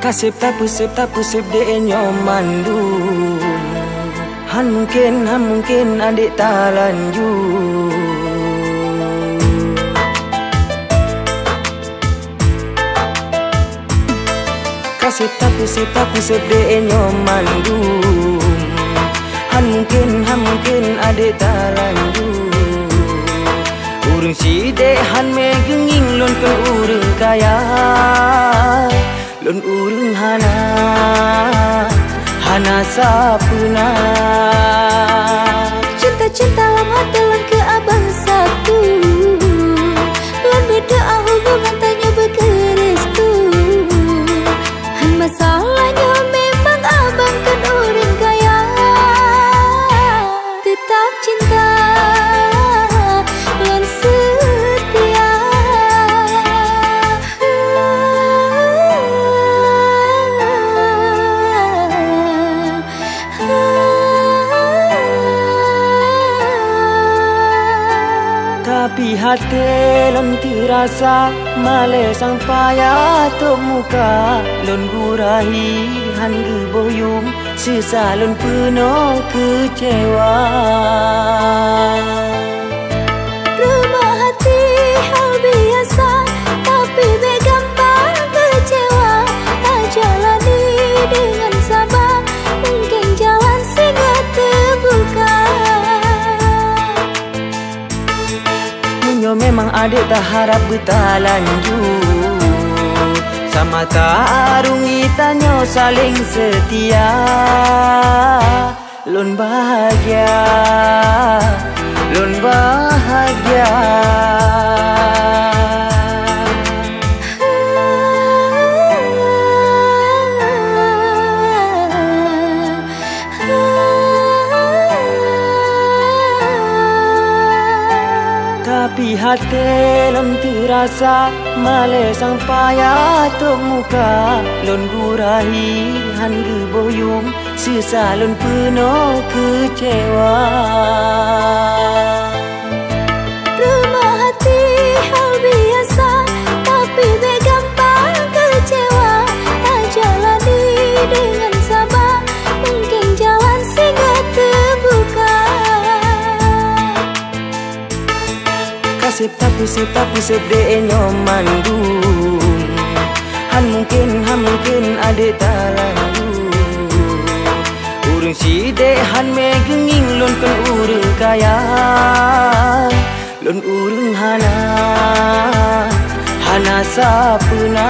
Kasip tak pusip tak pusip de nyomandu Han mungkin han mungkin adik tak lanjut Kasip tak pusip tak pusip de nyomandu Han mungkin han mungkin adik tak lanjut Urung si de han me genging lon ke urung kaya. Lon urung hana hana sapuna cinta cinta Tapi hati lon terasa sang payah tok muka lon gurahi han boyum sisa lon penuh kecewa. Memang adik tak harap bertalanjut Sama tak arungi tanya saling setia. Lun bahagia Lun bahagia Tapi hati lon terasa male sang payah tok muka lon gurahi han boyum sisa lon penuh kecewa. Kasip tak pusip tak pusip de nyomandu Han mungkin han mungkin ade tak lalu Urung si de han me genging lon kan urung kaya. Lon urung hana Hana sapuna